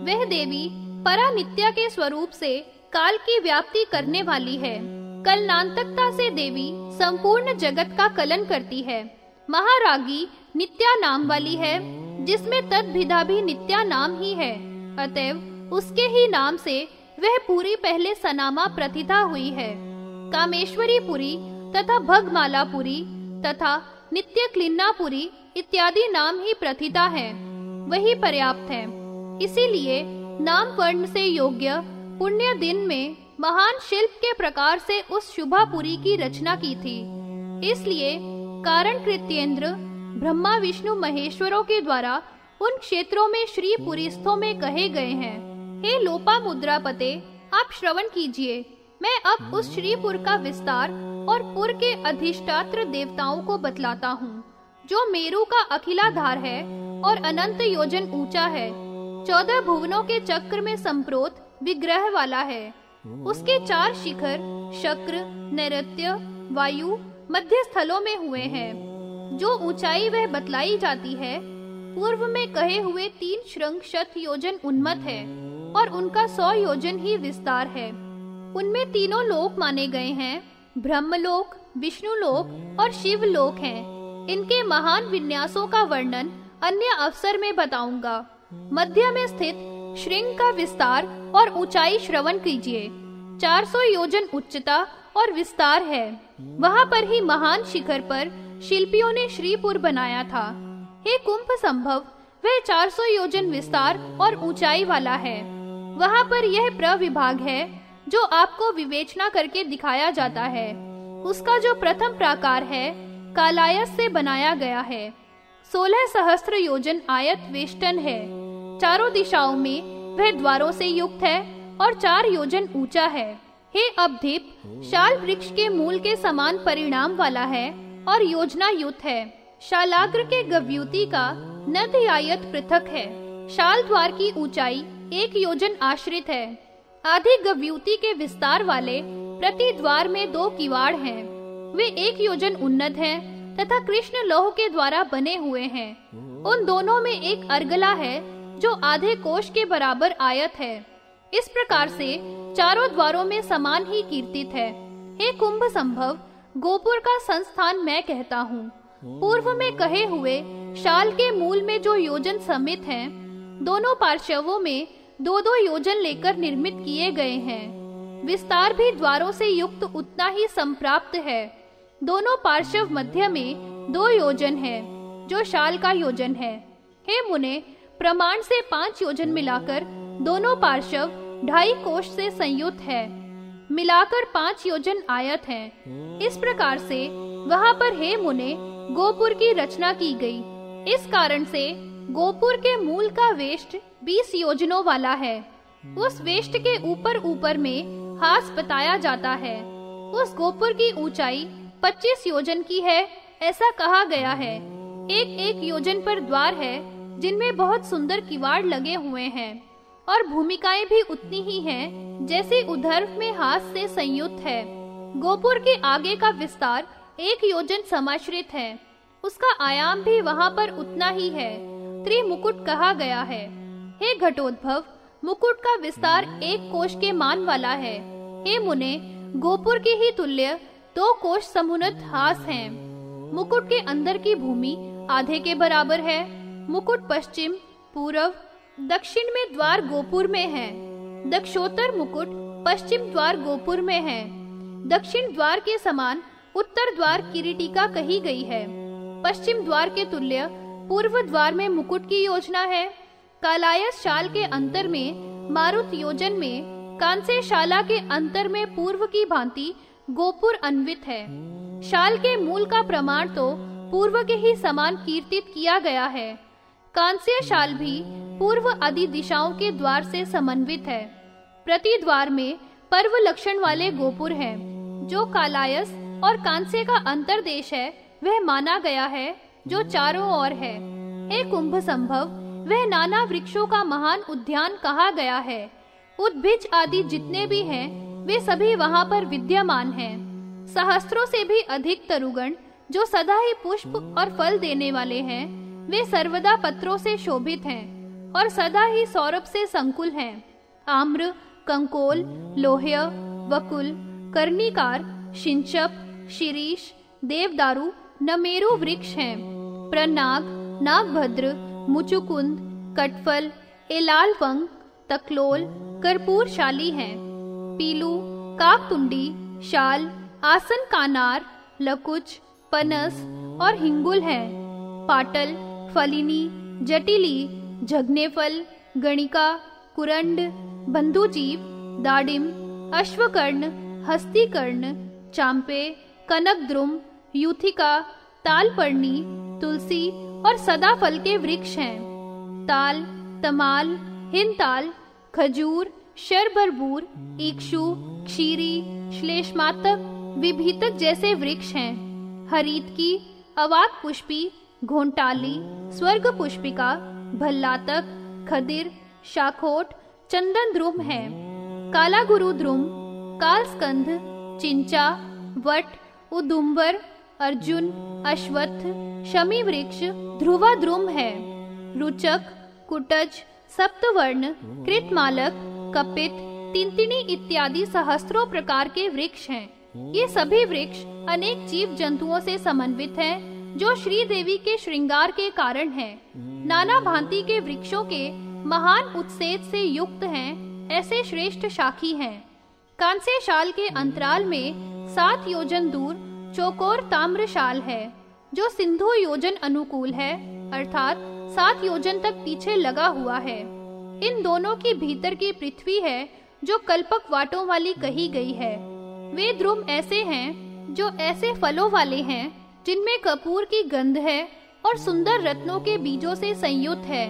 वह देवी परानित्या के स्वरूप से काल की व्याप्ति करने वाली है। कलनांतकता से देवी संपूर्ण जगत का कलन करती है। महारागी नित्या नाम वाली है, जिसमें तदभिदा भी नित्या नाम ही है। अतएव उसके ही नाम से वह पूरी पहले सनामा प्रतिथा हुई है। कामेश्वरी पुरी तथा भगमालापुरी तथा नित्य क्लिन्नापुरी इत्यादि नाम ही प्रथिता है। वही पर्याप्त है। इसीलिए नाम वर्ण से योग्य पुण्य दिन में महान शिल्प के प्रकार से उस शुभापुरी की रचना की थी। इसलिए कारण कृत्येंद्र, ब्रह्मा, विष्णु, महेश्वरों के द्वारा उन क्षेत्रों में श्री पुरीस्थों में कहे गए हैं। हे लोपा मुद्रा पते आप श्रवण कीजिए। मैं अब उस श्रीपुर का विस्तार और पुर के अधिष्ठात्र देवताओं को बतलाता हूँ, जो मेरु का अखिलाधार है और अनंत योजन ऊँचा है। चौदह भुवनों के चक्र में संप्रोत विग्रह वाला है। उसके चार शिखर, शक्र नैत्य वायु, मध्य स्थलों में हुए हैं। जो ऊंचाई वह बतलाई जाती है, पूर्व में कहे हुए तीन श्रृंग शत योजन उन्मत है और उनका सौ योजन ही विस्तार है। उनमें तीनों लोक माने गए हैं, ब्रह्मलोक विष्णु लोक और शिव लोक हैं। इनके महान विन्यासों का वर्णन अन्य अवसर में बताऊँगा। मध्य में स्थित श्रृंग का विस्तार और ऊंचाई श्रवण कीजिए। 400 योजन उच्चता और विस्तार है। वहाँ पर ही महान शिखर पर शिल्पियों ने श्रीपुर बनाया था। हे कुंभ संभव, वह 400 योजन विस्तार और ऊंचाई वाला है। वहाँ पर यह प्रविभाग है, जो आपको विवेचना करके दिखाया जाता है। उसका जो प्रथम प्राकार है, कालायस से बनाया गया है। सोलह सहस्त्र योजन आयत वेष्टन है। चारों दिशाओं में वह द्वारों से युक्त है और चार योजन ऊँचा है। हे अबधिप शाल वृक्ष के मूल के समान परिणाम वाला है और योजना युक्त है। शालाग्र के गव्युति का नद आयत पृथक है। शाल द्वार की ऊंचाई एक योजन आश्रित है। आधे गव्युति के विस्तार वाले प्रति द्वार में दो किवाड़ हैं। वे एक योजन उन्नत हैं तथा कृष्ण लोह के द्वारा बने हुए हैं। उन दोनों में एक अर्गला है जो आधे कोश के बराबर आयत है। इस प्रकार से चारों द्वारों में समान ही कीर्तित है। हे कुंभ संभव गोपुर का संस्थान मैं कहता हूँ। पूर्व में कहे हुए शाल के मूल में जो योजन समित हैं, दोनों पार्श्वों में दो दो योजन लेकर निर्मित किए गए हैं। विस्तार भी द्वारों से युक्त उतना ही संप्राप्त है। दोनों पार्श्व मध्य में दो योजन है, जो शाल का योजन है। हे मुने, प्रमाण से पाँच योजन मिलाकर दोनों पार्श्व ढाई कोष से संयुक्त है। मिलाकर पाँच योजन आयत हैं। इस प्रकार से वहाँ पर हे मुने, गोपुर की रचना की गई। इस कारण से गोपुर के मूल का वेष्ट बीस योजनों वाला है। उस वेष्ट के ऊपर ऊपर में हास बताया जाता है। उस गोपुर की ऊंचाई पच्चीस योजन की है, ऐसा कहा गया है। एक एक योजन पर द्वार है, जिनमें बहुत सुंदर किवाड़ लगे हुए हैं, और भूमिकाएँ भी उतनी ही हैं, जैसे उधर में हाथ से संयुक्त है। गोपुर के आगे का विस्तार एक योजन समाश्रित है, उसका आयाम भी वहाँ पर उतना ही है, त्रिमुकुट कहा गया है। हे घटोद्भव, मुकुट का विस्तार एक कोश के मान वाला है। हे मुने, गोपुर के ही तुल्य दो कोश समुन्नत हास हैं। मुकुट के अंदर की भूमि आधे के बराबर है। मुकुट पश्चिम पूर्व दक्षिण में द्वार गोपुर में है। दक्षोत्तर मुकुट पश्चिम द्वार गोपुर में है। दक्षिण द्वार के समान उत्तर द्वार किरीटिका कही गई है। पश्चिम द्वार के तुल्य, पूर्व द्वार में मुकुट की योजना है। कालायस शाल के अंतर में, मारुत योजन में, कांसे शाला के अंतर में पूर्व की भांति गोपुर अन्वित है। शाल के मूल का प्रमाण तो पूर्व के ही समान कीर्तित किया गया है। कांस्य शाल भी पूर्व आदि दिशाओं के द्वार से समन्वित है। प्रति द्वार में पर्व लक्षण वाले गोपुर हैं, जो कालायस और कांस्य का अंतर देश है वह माना गया है जो चारों ओर है। हे कुंभ संभव वह नाना वृक्षों का महान उद्यान कहा गया है। उद्भिज आदि जितने भी हैं वे सभी वहाँ पर विद्यमान हैं। सहस्त्रों से भी अधिक तरुगण, जो सदा ही पुष्प और फल देने वाले हैं, वे सर्वदा पत्रों से शोभित हैं और सदा ही सौरभ से संकुल हैं। आम्र, कंकोल, लोह्य, वकुल, कर्णिकार, शिंचप, शिरीष, देवदारू, नमेरु वृक्ष हैं। प्रनाग नागभद्र, मुचुकुंद, कटफल एलालवंग तकलोल, कर्पूरशाली हैं। पीलू, काकतुंडी, शाल, आसन कानार, लकुच, पनस और हिंगुल हैं। पाटल, फलिनी, जटिली झगनेफल गणिका, कुरंड बंधुजीव दाडिम, अश्वकर्ण, हस्तिकर्ण, चांपे, कनकद्रुम, यूथिका, तालपर्णी, तुलसी और सदाफल के वृक्ष हैं। ताल, तमाल, हिंताल, खजूर शरबरबूर इक्षु, क्षीरी, श्लेषमातक, विभीतक जैसे वृक्ष हैं। हरित की, अवाक पुष्पी, घोंटाली, स्वर्ग पुष्पिका, भल्लातक, खदिर, शाखोट, चंदन द्रुम है। काला गुरु द्रुम, कालस्कंध, चिंचा, वट, उदुम्बर, अर्जुन, अश्वत्थ, शमी वृक्ष, ध्रुवा द्रुम है। रुचक, कुटज, सप्तवर्ण, कृतमालक कपित तिंतिनी इत्यादि सहस्त्रों प्रकार के वृक्ष हैं ये सभी वृक्ष अनेक जीव जंतुओं से समन्वित हैं, जो श्री देवी के श्रृंगार के कारण हैं। नाना भांति के वृक्षों के महान उत्सेद से युक्त हैं, ऐसे श्रेष्ठ शाखी हैं। कांसे शाल के अंतराल में सात योजन दूर चौकोर ताम्र शाल है जो सिंधु योजन अनुकूल है अर्थात सात योजन तक पीछे लगा हुआ है इन दोनों के भीतर की पृथ्वी है, जो कल्पक वाटों वाली कही गई है। वे ध्रुव ऐसे हैं, जो ऐसे फलों वाले हैं, जिनमें कपूर की गंध है और सुंदर रत्नों के बीजों से संयुक्त है।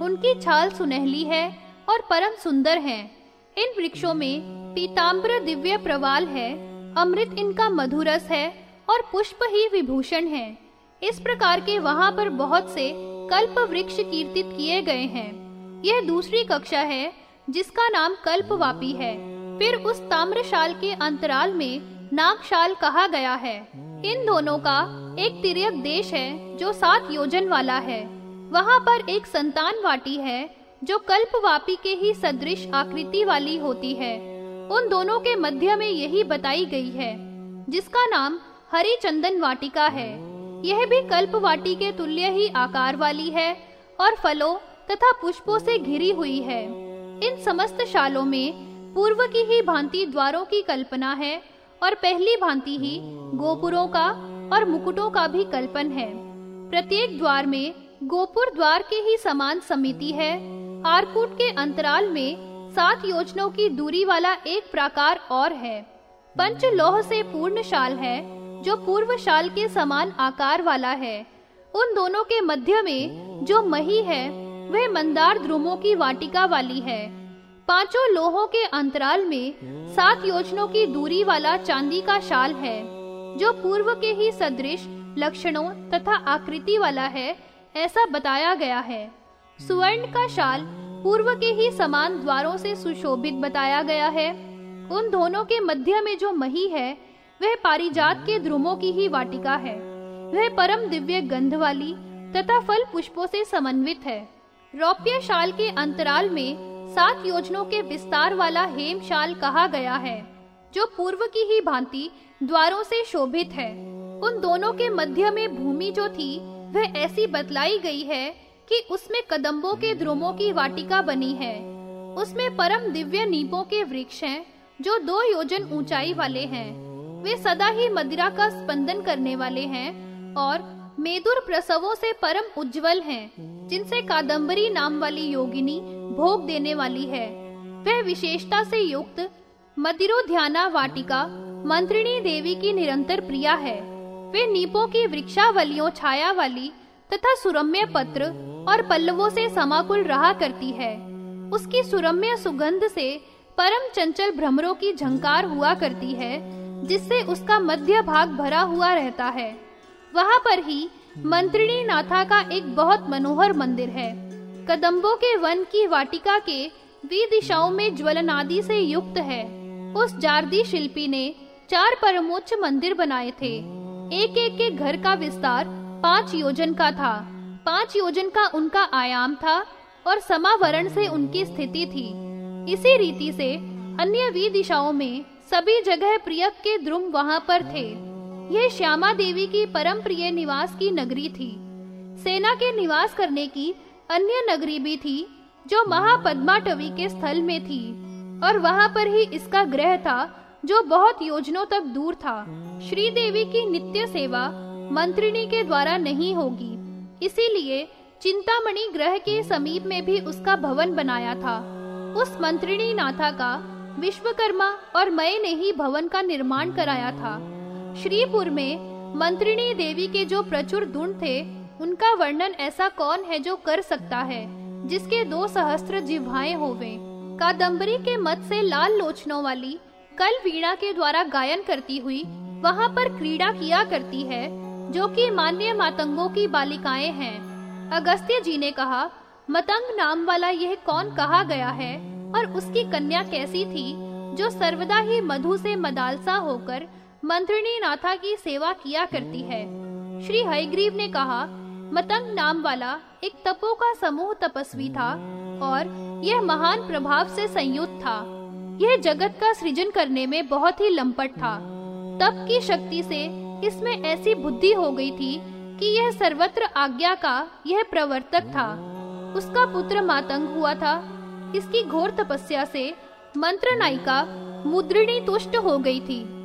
उनकी छाल सुनहली है और परम सुंदर है। इन वृक्षों में पीताम्बर दिव्य प्रवाल है, अमृत इनका मधुरस है और पुष्प ही विभूषण है। इस प्रकार के वहाँ पर बहुत से कल्प वृक्ष कीर्तित किए गए हैं। यह दूसरी कक्षा है, जिसका नाम कल्पवापी है। फिर उस ताम्रशाल के अंतराल में नागशाल कहा गया है। इन दोनों का एक तिरक देश है, जो सात योजन वाला है। वहाँ पर एक संतान वाटी है, जो कल्पवापी के ही सदृश आकृति वाली होती है। उन दोनों के मध्य में यही बताई गई है, जिसका नाम हरि चंदन वाटिका है। यह भी कल्प वाटी के तुल्य ही आकार वाली है, और फलों तथा पुष्पों से घिरी हुई है। इन समस्त शालों में पूर्व की ही भांति द्वारों की कल्पना है और पहली भांति ही गोपुरों का और मुकुटों का भी कल्पन है। प्रत्येक द्वार में गोपुर द्वार के ही समान समिति है। आरकूट के अंतराल में सात योजनों की दूरी वाला एक प्रकार और है। पंच लोह से पूर्ण शाल है, जो पूर्व शाल के समान आकार वाला है। उन दोनों के मध्य में जो मही है वह मंदार ध्रुमों की वाटिका वाली है। पाँचों लोहों के अंतराल में सात योजनों की दूरी वाला चांदी का शाल है, जो पूर्व के ही सदृश, लक्षणों तथा आकृति वाला है, ऐसा बताया गया है। सुवर्ण का शाल पूर्व के ही समान द्वारों से सुशोभित बताया गया है। उन दोनों के मध्य में जो मही है, वह पारिजात के ध्रुमों की ही वाटिका है। वह परम दिव्य गंध वाली तथा फल पुष्पों से समन्वित है। रौप्य शाल के अंतराल में सात योजनों के विस्तार वाला हेम शाल कहा गया है जो पूर्व की ही भांति द्वारों से शोभित है। उन दोनों के मध्य में भूमि जो थी वह ऐसी बतलाई गई है कि उसमें कदम्बों के ध्रुमों की वाटिका बनी है। उसमें परम दिव्य नीपों के वृक्ष हैं जो दो योजन ऊंचाई वाले हैं। वे सदा ही मदिरा का स्पंदन करने वाले हैं और मेदुर प्रसवों से परम उज्जवल हैं, जिनसे कादम्बरी नाम वाली योगिनी भोग देने वाली है। वह विशेषता से युक्त मदिरो ध्याना वाटिका मंत्रिणी देवी की निरंतर प्रिया है। वे नीपों की वृक्षावलियों छाया वाली तथा सुरम्य पत्र और पल्लवों से समाकुल रहा करती है। उसकी सुरम्य सुगंध से परम चंचल भ्रमरों की झंकार हुआ करती है, जिससे उसका मध्य भाग भरा हुआ रहता है। वहाँ पर ही मंत्रिणी नाथा का एक बहुत मनोहर मंदिर है। कदम्बों के वन की वाटिका के वी दिशाओं में ज्वलनादि से युक्त है। उस जारदी शिल्पी ने चार परमोच्च मंदिर बनाए थे। एक एक के घर का विस्तार पाँच योजन का था। पाँच योजन का उनका आयाम था और समावरण से उनकी स्थिति थी। इसी रीति से अन्य वी दिशाओं में सभी जगह प्रियक के द्रुम वहाँ पर थे। यह श्यामा देवी की परम प्रिय निवास की नगरी थी। सेना के निवास करने की अन्य नगरी भी थी, जो महापद्माटवी के स्थल में थी, और वहाँ पर ही इसका ग्रह था, जो बहुत योजनों तक दूर था। श्री देवी की नित्य सेवा मंत्रिणी के द्वारा नहीं होगी, इसीलिए चिंतामणि ग्रह के समीप में भी उसका भवन बनाया था। उस मंत्रिणी नाथा का विश्वकर्मा और मय ने ही भवन का निर्माण कराया था। श्रीपुर में मंत्रिणी देवी के जो प्रचुर गुण थे, उनका वर्णन ऐसा कौन है जो कर सकता है, जिसके दो सहस्त्र जिह्वाएँ होवे? कादम्बरी के मत से लाल लोचनों वाली कल वीणा के द्वारा गायन करती हुई, वहाँ पर क्रीड़ा किया करती है, जो कि मान्य मातंगों की बालिकाएँ हैं। अगस्त्य जी ने कहा, मतंग नाम वाला यह कौन कहा गया है, और उसकी कन्या कैसी थी, जो सर्वदा ही मधु से मदालसा होकर मंत्रिणी नाथा की सेवा किया करती है। श्री हयग्रीव ने कहा, मतंग नाम वाला एक तपो का समूह तपस्वी था और यह महान प्रभाव से संयुक्त था। यह जगत का सृजन करने में बहुत ही लंपट था। तप की शक्ति से इसमें ऐसी बुद्धि हो गई थी कि यह सर्वत्र आज्ञा का यह प्रवर्तक था। उसका पुत्र मातंग हुआ था। इसकी घोर तपस्या से मंत्र नायिका मुद्रिणी तुष्ट हो गई थी।